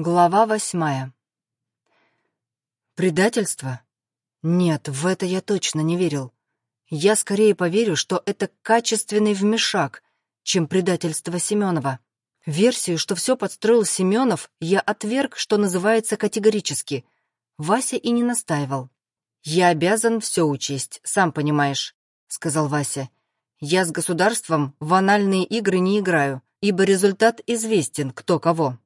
Глава восьмая. Предательство? Нет, в это я точно не верил. Я скорее поверю, что это качественный вмешак, чем предательство Семенова. Версию, что все подстроил Семенов, я отверг, что называется, категорически. Вася и не настаивал. «Я обязан все учесть, сам понимаешь», — сказал Вася. «Я с государством в анальные игры не играю, ибо результат известен, кто кого».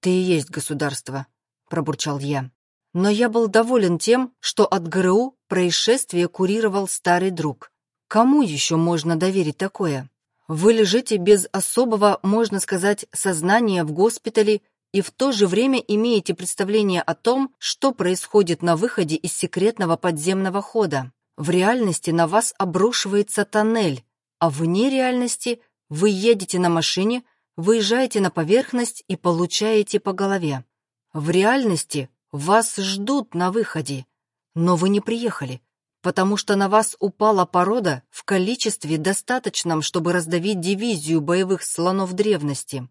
«Ты и есть государство», — пробурчал я. Но я был доволен тем, что от ГРУ происшествие курировал старый друг. Кому еще можно доверить такое? Вы лежите без особого, можно сказать, сознания в госпитале и в то же время имеете представление о том, что происходит на выходе из секретного подземного хода. В реальности на вас обрушивается тоннель, а вне реальности вы едете на машине, выезжаете на поверхность и получаете по голове. В реальности вас ждут на выходе, но вы не приехали, потому что на вас упала порода в количестве достаточном, чтобы раздавить дивизию боевых слонов древности.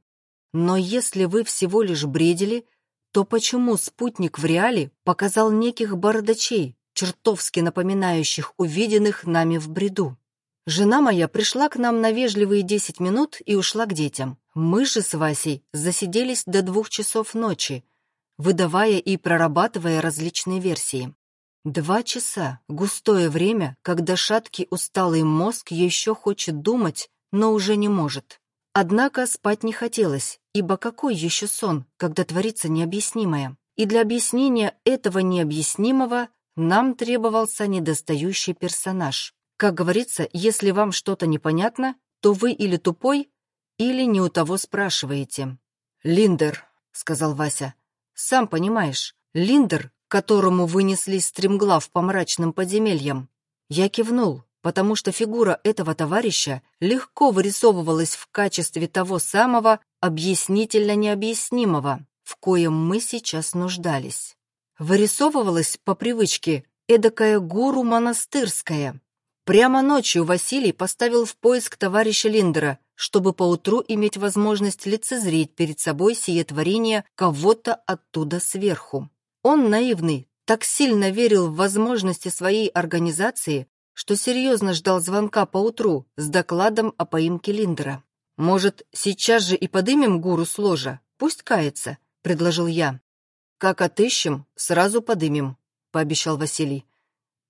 Но если вы всего лишь бредили, то почему спутник в реале показал неких бородачей, чертовски напоминающих увиденных нами в бреду? Жена моя пришла к нам на вежливые десять минут и ушла к детям. Мы же с Васей засиделись до двух часов ночи, выдавая и прорабатывая различные версии. Два часа — густое время, когда шаткий усталый мозг еще хочет думать, но уже не может. Однако спать не хотелось, ибо какой еще сон, когда творится необъяснимое? И для объяснения этого необъяснимого нам требовался недостающий персонаж. Как говорится, если вам что-то непонятно, то вы или тупой, или не у того спрашиваете. «Линдер», — сказал Вася, — «сам понимаешь, Линдер, которому вынесли стремглав по мрачным подземельям». Я кивнул, потому что фигура этого товарища легко вырисовывалась в качестве того самого объяснительно необъяснимого, в коем мы сейчас нуждались. Вырисовывалась по привычке эдакая гуру монастырская, Прямо ночью Василий поставил в поиск товарища Линдера, чтобы поутру иметь возможность лицезреть перед собой сие творение кого-то оттуда сверху. Он, наивный, так сильно верил в возможности своей организации, что серьезно ждал звонка поутру с докладом о поимке Линдера. «Может, сейчас же и подымем гуру с ложа? Пусть кается», — предложил я. «Как отыщем, сразу подымем», — пообещал Василий.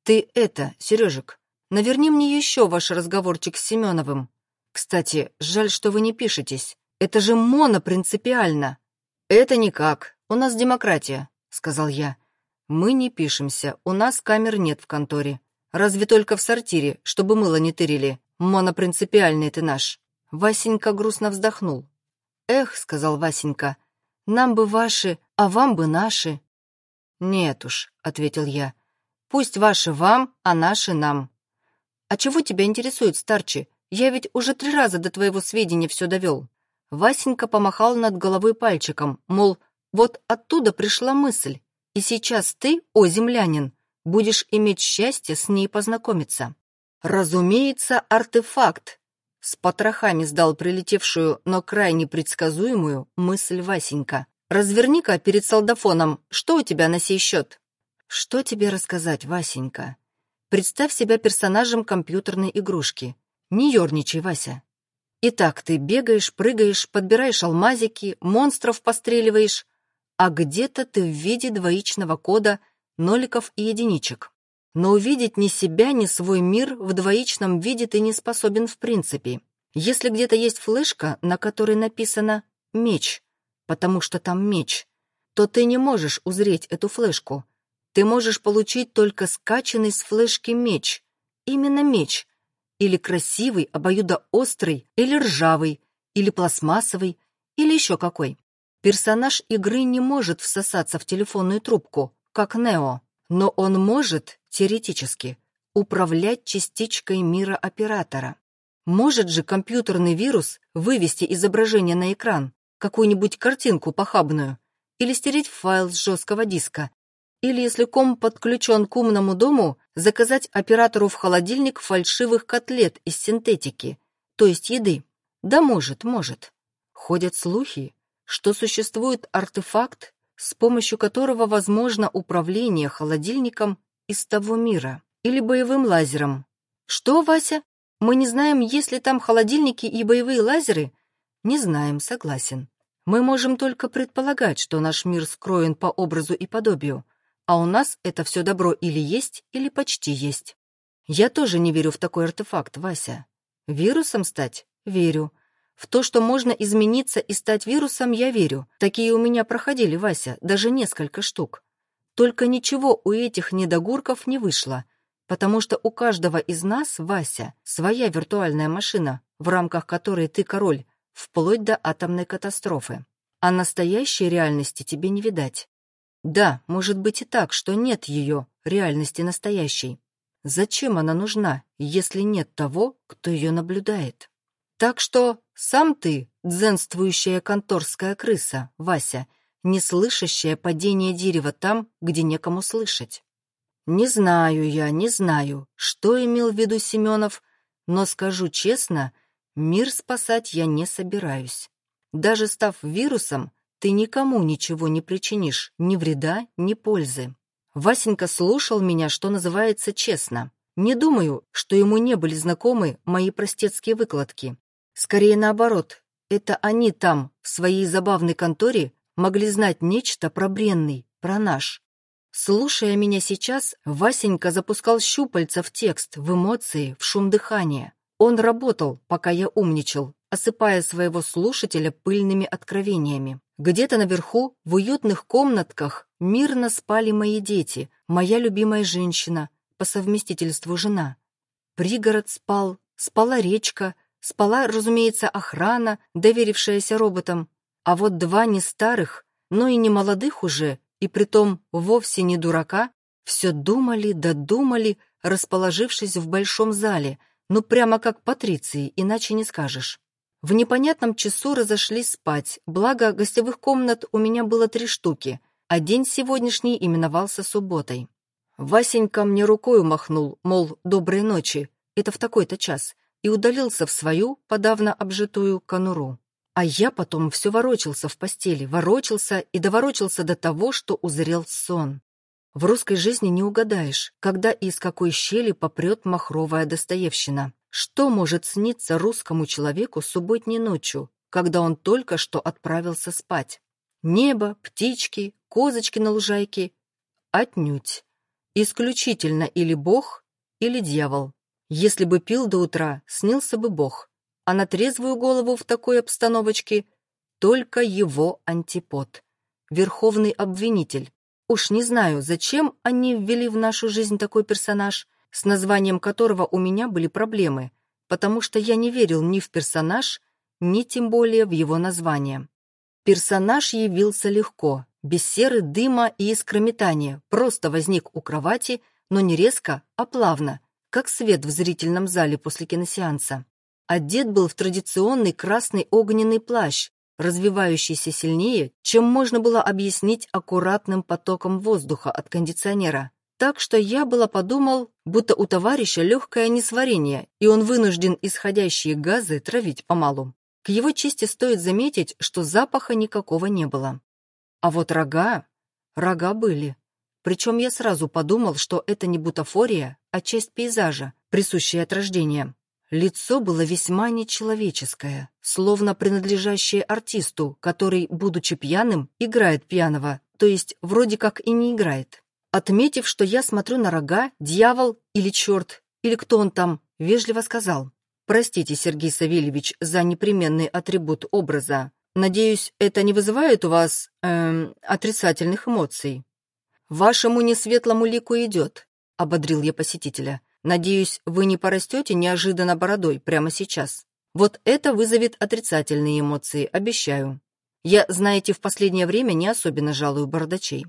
«Ты это, Сережек, Наверни мне еще ваш разговорчик с Семеновым. Кстати, жаль, что вы не пишетесь. Это же монопринципиально. Это никак. У нас демократия, сказал я. Мы не пишемся, у нас камер нет в конторе. Разве только в сортире, чтобы мыло не тырили. Монопринципиальный ты наш. Васенька грустно вздохнул. «Эх», — сказал Васенька, — «нам бы ваши, а вам бы наши». «Нет уж», — ответил я, — «пусть ваши вам, а наши нам». «А чего тебя интересует, старче? Я ведь уже три раза до твоего сведения все довел». Васенька помахал над головой пальчиком, мол, вот оттуда пришла мысль, и сейчас ты, о землянин, будешь иметь счастье с ней познакомиться. Разумеется, артефакт. С потрохами сдал прилетевшую, но крайне предсказуемую мысль Васенька. Разверни-ка перед солдафоном, что у тебя на сей счет? Что тебе рассказать, Васенька? Представь себя персонажем компьютерной игрушки. Не ерничай, Вася. Итак, ты бегаешь, прыгаешь, подбираешь алмазики, монстров постреливаешь, а где-то ты в виде двоичного кода ноликов и единичек. Но увидеть ни себя, ни свой мир в двоичном виде ты не способен в принципе. Если где-то есть флешка, на которой написано «меч», потому что там меч, то ты не можешь узреть эту флешку, ты можешь получить только скачанный с флешки меч. Именно меч. Или красивый, обоюдоострый, или ржавый, или пластмассовый, или еще какой. Персонаж игры не может всосаться в телефонную трубку, как Нео, но он может, теоретически, управлять частичкой мира оператора. Может же компьютерный вирус вывести изображение на экран, какую-нибудь картинку похабную, или стереть файл с жесткого диска, или, если ком подключен к умному дому, заказать оператору в холодильник фальшивых котлет из синтетики, то есть еды. Да может, может. Ходят слухи, что существует артефакт, с помощью которого возможно управление холодильником из того мира или боевым лазером. Что, Вася? Мы не знаем, есть ли там холодильники и боевые лазеры? Не знаем, согласен. Мы можем только предполагать, что наш мир скроен по образу и подобию, а у нас это все добро или есть, или почти есть. Я тоже не верю в такой артефакт, Вася. Вирусом стать? Верю. В то, что можно измениться и стать вирусом, я верю. Такие у меня проходили, Вася, даже несколько штук. Только ничего у этих недогурков не вышло, потому что у каждого из нас, Вася, своя виртуальная машина, в рамках которой ты король, вплоть до атомной катастрофы. А настоящей реальности тебе не видать. Да, может быть и так, что нет ее, реальности настоящей. Зачем она нужна, если нет того, кто ее наблюдает? Так что сам ты, дзенствующая конторская крыса, Вася, не слышащая падение дерева там, где некому слышать. Не знаю я, не знаю, что имел в виду Семенов, но скажу честно, мир спасать я не собираюсь. Даже став вирусом, ты никому ничего не причинишь, ни вреда, ни пользы. Васенька слушал меня, что называется, честно. Не думаю, что ему не были знакомы мои простецкие выкладки. Скорее наоборот, это они там, в своей забавной конторе, могли знать нечто про бренный, про наш. Слушая меня сейчас, Васенька запускал щупальца в текст, в эмоции, в шум дыхания. Он работал, пока я умничал, осыпая своего слушателя пыльными откровениями. Где-то наверху, в уютных комнатках, мирно спали мои дети, моя любимая женщина, по совместительству жена. Пригород спал, спала речка, спала, разумеется, охрана, доверившаяся роботам. А вот два не старых, но и не молодых уже, и притом вовсе не дурака, все думали додумали, расположившись в большом зале, ну прямо как патриции, иначе не скажешь. В непонятном часу разошлись спать, благо гостевых комнат у меня было три штуки, а день сегодняшний именовался субботой. Васенька мне рукой махнул, мол, доброй ночи, это в такой-то час, и удалился в свою, подавно обжитую, конуру. А я потом все ворочался в постели, ворочался и доворочился до того, что узрел сон. В русской жизни не угадаешь, когда и из какой щели попрет махровая Достоевщина. Что может сниться русскому человеку субботней ночью, когда он только что отправился спать? Небо, птички, козочки на лужайке? Отнюдь. Исключительно или бог, или дьявол. Если бы пил до утра, снился бы бог а на трезвую голову в такой обстановочке только его антипод, верховный обвинитель. Уж не знаю, зачем они ввели в нашу жизнь такой персонаж, с названием которого у меня были проблемы, потому что я не верил ни в персонаж, ни тем более в его название. Персонаж явился легко, без серы, дыма и искрометания, просто возник у кровати, но не резко, а плавно, как свет в зрительном зале после киносеанса. Одет был в традиционный красный огненный плащ, развивающийся сильнее, чем можно было объяснить аккуратным потоком воздуха от кондиционера. Так что я было подумал, будто у товарища легкое несварение, и он вынужден исходящие газы травить помалу. К его чести стоит заметить, что запаха никакого не было. А вот рога... Рога были. Причем я сразу подумал, что это не бутафория, а часть пейзажа, присущая от рождения. Лицо было весьма нечеловеческое, словно принадлежащее артисту, который, будучи пьяным, играет пьяного, то есть вроде как и не играет. Отметив, что я смотрю на рога, дьявол или черт, или кто он там, вежливо сказал. «Простите, Сергей Савельевич, за непременный атрибут образа. Надеюсь, это не вызывает у вас, эм, отрицательных эмоций?» «Вашему несветлому лику идет», — ободрил я посетителя. Надеюсь, вы не порастете неожиданно бородой прямо сейчас. Вот это вызовет отрицательные эмоции, обещаю. Я, знаете, в последнее время не особенно жалую бородачей.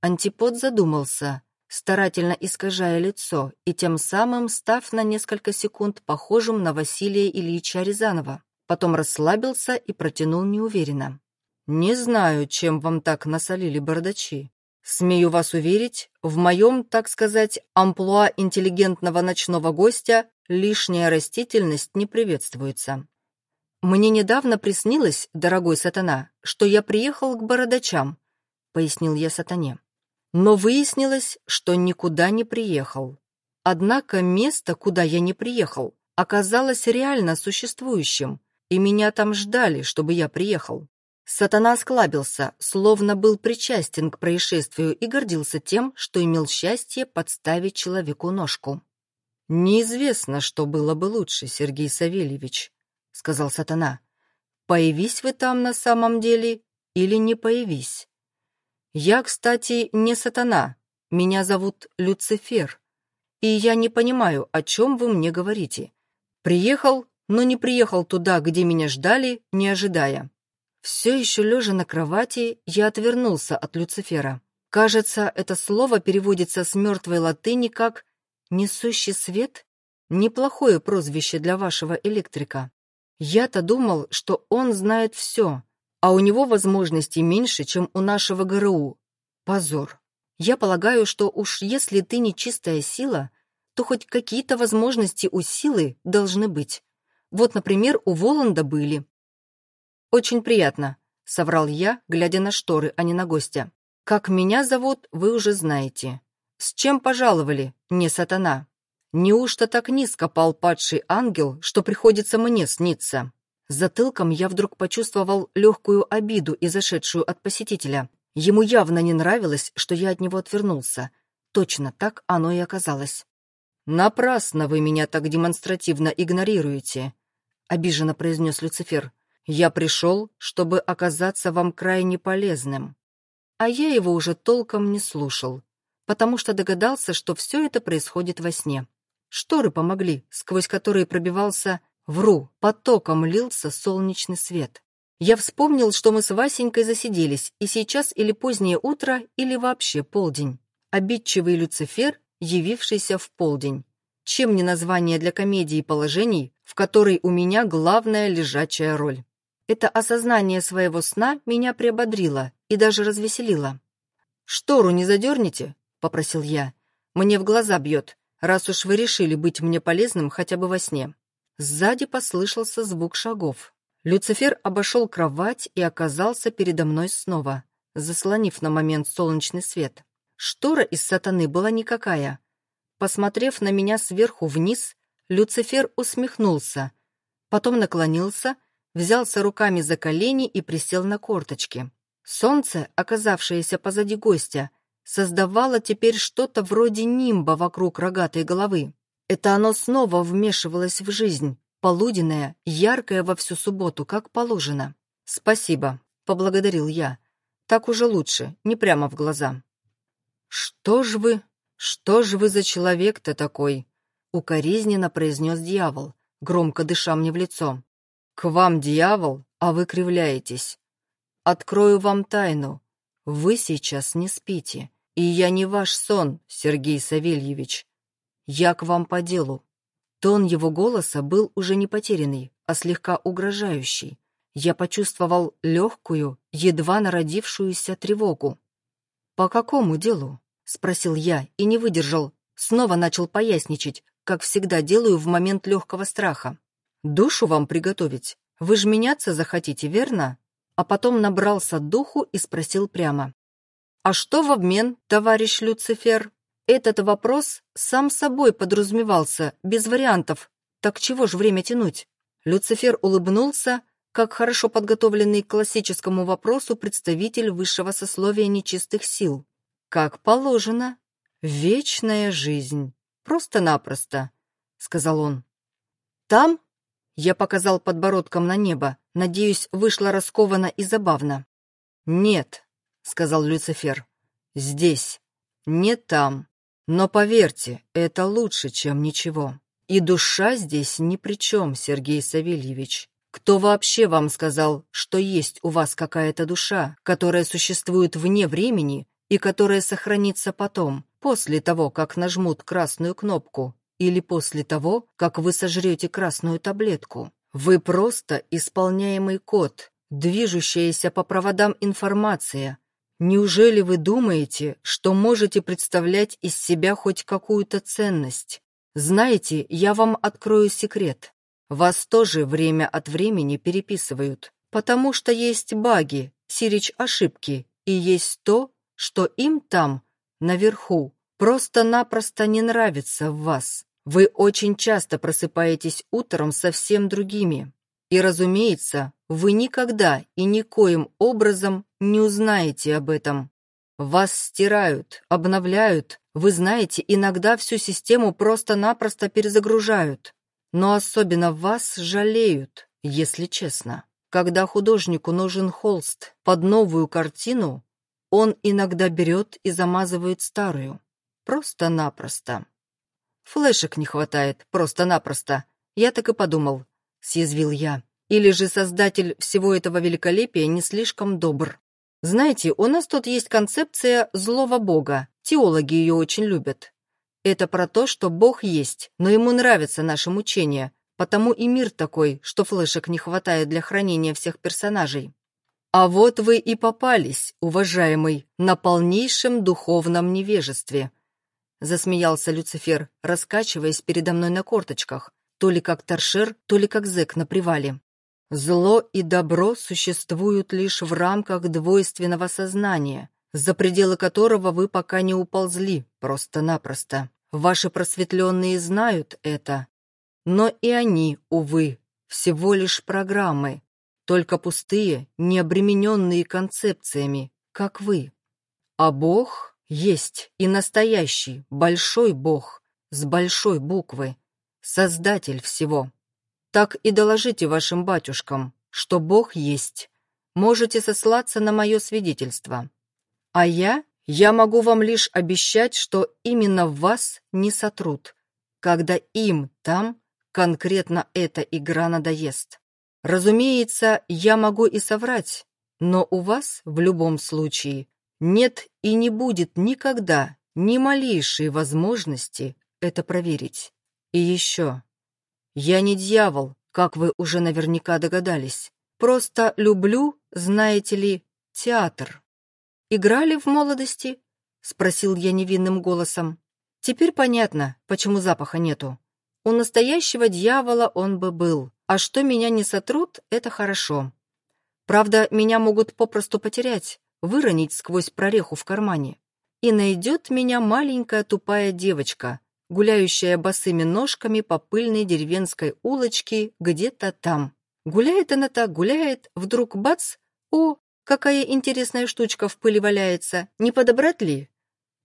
Антипод задумался, старательно искажая лицо и тем самым став на несколько секунд похожим на Василия Ильича Рязанова. Потом расслабился и протянул неуверенно. «Не знаю, чем вам так насолили бородачи. Смею вас уверить, в моем, так сказать, амплуа интеллигентного ночного гостя лишняя растительность не приветствуется. Мне недавно приснилось, дорогой сатана, что я приехал к бородачам. пояснил я сатане. Но выяснилось, что никуда не приехал. Однако место, куда я не приехал, оказалось реально существующим, и меня там ждали, чтобы я приехал. Сатана осклабился, словно был причастен к происшествию и гордился тем, что имел счастье подставить человеку ножку. «Неизвестно, что было бы лучше, Сергей Савельевич», — сказал Сатана. «Появись вы там на самом деле или не появись. Я, кстати, не Сатана, меня зовут Люцифер, и я не понимаю, о чем вы мне говорите. Приехал, но не приехал туда, где меня ждали, не ожидая». Все еще лежа на кровати, я отвернулся от Люцифера. Кажется, это слово переводится с мертвой латыни как Несущий свет? Неплохое прозвище для вашего электрика. Я-то думал, что он знает все, а у него возможностей меньше, чем у нашего ГРУ. Позор. Я полагаю, что уж если ты не чистая сила, то хоть какие-то возможности у силы должны быть. Вот, например, у Воланда были. «Очень приятно», — соврал я, глядя на шторы, а не на гостя. «Как меня зовут, вы уже знаете. С чем пожаловали, не сатана? Неужто так низко пал падший ангел, что приходится мне сниться? Затылком я вдруг почувствовал легкую обиду, изошедшую от посетителя. Ему явно не нравилось, что я от него отвернулся. Точно так оно и оказалось. «Напрасно вы меня так демонстративно игнорируете», — обиженно произнес Люцифер. «Я пришел, чтобы оказаться вам крайне полезным». А я его уже толком не слушал потому что догадался, что все это происходит во сне. Шторы помогли, сквозь которые пробивался, вру, потоком лился солнечный свет. Я вспомнил, что мы с Васенькой засиделись, и сейчас или позднее утро, или вообще полдень. Обидчивый Люцифер, явившийся в полдень. Чем не название для комедии положений, в которой у меня главная лежачая роль. Это осознание своего сна меня приободрило и даже развеселило. «Штору не задерните?» — попросил я. «Мне в глаза бьет, раз уж вы решили быть мне полезным хотя бы во сне». Сзади послышался звук шагов. Люцифер обошел кровать и оказался передо мной снова, заслонив на момент солнечный свет. Штора из сатаны была никакая. Посмотрев на меня сверху вниз, Люцифер усмехнулся, потом наклонился, взялся руками за колени и присел на корточки. Солнце, оказавшееся позади гостя, создавало теперь что-то вроде нимба вокруг рогатой головы. Это оно снова вмешивалось в жизнь, полуденное, яркое во всю субботу, как положено. «Спасибо», — поблагодарил я. «Так уже лучше, не прямо в глаза». «Что ж вы, что ж вы за человек-то такой?» — укоризненно произнес дьявол, громко дыша мне в лицо. «К вам дьявол, а вы кривляетесь. Открою вам тайну. Вы сейчас не спите. И я не ваш сон, Сергей Савельевич. Я к вам по делу. Тон его голоса был уже не потерянный, а слегка угрожающий. Я почувствовал легкую, едва народившуюся тревогу. «По какому делу?» — спросил я и не выдержал. Снова начал поясничать, как всегда делаю в момент легкого страха. «Душу вам приготовить? Вы ж меняться захотите, верно?» А потом набрался духу и спросил прямо. А что в обмен, товарищ Люцифер? Этот вопрос сам собой подразумевался, без вариантов. Так чего ж время тянуть? Люцифер улыбнулся, как хорошо подготовленный к классическому вопросу представитель высшего сословия нечистых сил. Как положено. Вечная жизнь. Просто-напросто, сказал он. Там? Я показал подбородком на небо. Надеюсь, вышло раскованно и забавно. Нет, сказал Люцифер. «Здесь, не там. Но поверьте, это лучше, чем ничего. И душа здесь ни при чем, Сергей Савельевич. Кто вообще вам сказал, что есть у вас какая-то душа, которая существует вне времени и которая сохранится потом, после того, как нажмут красную кнопку, или после того, как вы сожрете красную таблетку? Вы просто исполняемый код, движущаяся по проводам информация, Неужели вы думаете, что можете представлять из себя хоть какую-то ценность? Знаете, я вам открою секрет. Вас тоже время от времени переписывают, потому что есть баги, сирич ошибки, и есть то, что им там, наверху, просто-напросто не нравится в вас. Вы очень часто просыпаетесь утром совсем другими. И, разумеется, вы никогда и никоим образом не узнаете об этом. Вас стирают, обновляют, вы знаете, иногда всю систему просто-напросто перезагружают. Но особенно вас жалеют, если честно. Когда художнику нужен холст под новую картину, он иногда берет и замазывает старую. Просто-напросто. Флешек не хватает, просто-напросто. Я так и подумал, съязвил я. Или же создатель всего этого великолепия не слишком добр. Знаете, у нас тут есть концепция злого бога. Теологи ее очень любят. Это про то, что бог есть, но ему нравятся наши мучения, потому и мир такой, что флешек не хватает для хранения всех персонажей. А вот вы и попались, уважаемый, на полнейшем духовном невежестве. Засмеялся Люцифер, раскачиваясь передо мной на корточках, то ли как торшер, то ли как зэк на привале. Зло и добро существуют лишь в рамках двойственного сознания, за пределы которого вы пока не уползли, просто-напросто. Ваши просветленные знают это. Но и они, увы, всего лишь программы, только пустые, необремененные концепциями, как вы. А Бог есть и настоящий, большой Бог, с большой буквы, Создатель всего. Так и доложите вашим батюшкам, что Бог есть. Можете сослаться на мое свидетельство. А я, я могу вам лишь обещать, что именно вас не сотрут, когда им там конкретно эта игра надоест. Разумеется, я могу и соврать, но у вас в любом случае нет и не будет никогда ни малейшей возможности это проверить. И еще, я не дьявол, как вы уже наверняка догадались. Просто люблю, знаете ли, театр. Играли в молодости? Спросил я невинным голосом. Теперь понятно, почему запаха нету. У настоящего дьявола он бы был. А что меня не сотрут, это хорошо. Правда, меня могут попросту потерять, выронить сквозь прореху в кармане. И найдет меня маленькая тупая девочка, гуляющая босыми ножками по пыльной деревенской улочке где-то там. Гуляет она так, гуляет, вдруг бац, о, какая интересная штучка в пыли валяется, не подобрать ли?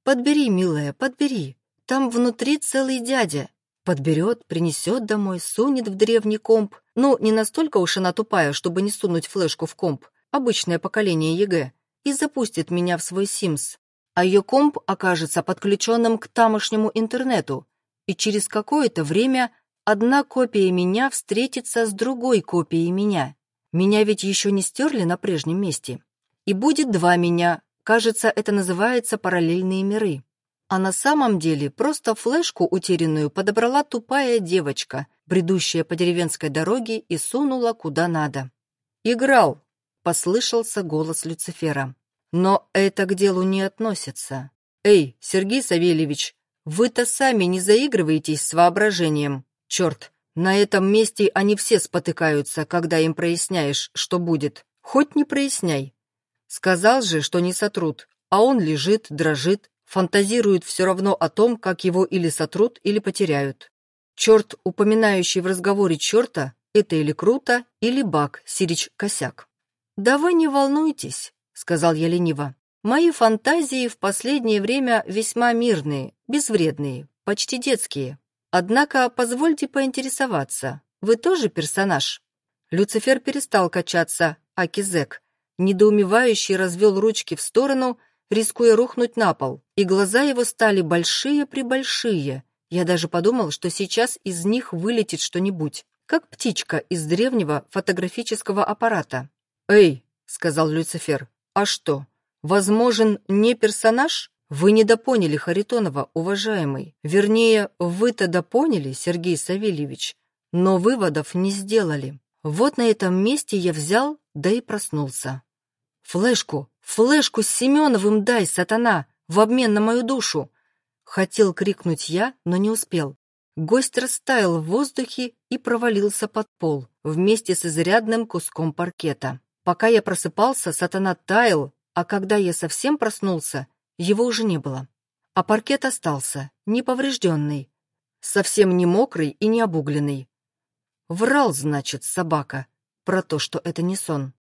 Подбери, милая, подбери, там внутри целый дядя. Подберет, принесет домой, сунет в древний комп. Ну, не настолько уж она тупая, чтобы не сунуть флешку в комп, обычное поколение ЕГЭ, и запустит меня в свой Симс а ее комп окажется подключенным к тамошнему интернету, и через какое-то время одна копия меня встретится с другой копией меня. Меня ведь еще не стерли на прежнем месте. И будет два меня, кажется, это называется параллельные миры. А на самом деле просто флешку утерянную подобрала тупая девочка, бредущая по деревенской дороге и сунула куда надо. «Играл!» — послышался голос Люцифера. Но это к делу не относится. Эй, Сергей Савельевич, вы-то сами не заигрываетесь с воображением. Черт, на этом месте они все спотыкаются, когда им проясняешь, что будет. Хоть не проясняй. Сказал же, что не сотрут, а он лежит, дрожит, фантазирует все равно о том, как его или сотрут, или потеряют. Черт, упоминающий в разговоре черта, это или круто, или баг, сирич косяк. Да вы не волнуйтесь, сказал я лениво. Мои фантазии в последнее время весьма мирные, безвредные, почти детские. Однако позвольте поинтересоваться, вы тоже персонаж? Люцифер перестал качаться, а Кизек, недоумевающий, развел ручки в сторону, рискуя рухнуть на пол, и глаза его стали большие-пребольшие. Я даже подумал, что сейчас из них вылетит что-нибудь, как птичка из древнего фотографического аппарата. «Эй!» — сказал Люцифер. А что, возможен не персонаж? Вы недопоняли Харитонова, уважаемый. Вернее, вы-то допоняли, Сергей Савельевич, но выводов не сделали. Вот на этом месте я взял, да и проснулся. «Флешку, флешку с Семеновым дай, сатана, в обмен на мою душу!» Хотел крикнуть я, но не успел. Гость растаял в воздухе и провалился под пол вместе с изрядным куском паркета. Пока я просыпался, сатана таял, А когда я совсем проснулся, его уже не было. А паркет остался, неповрежденный, совсем не мокрый и не обугленный. Врал, значит, собака, про то, что это не сон.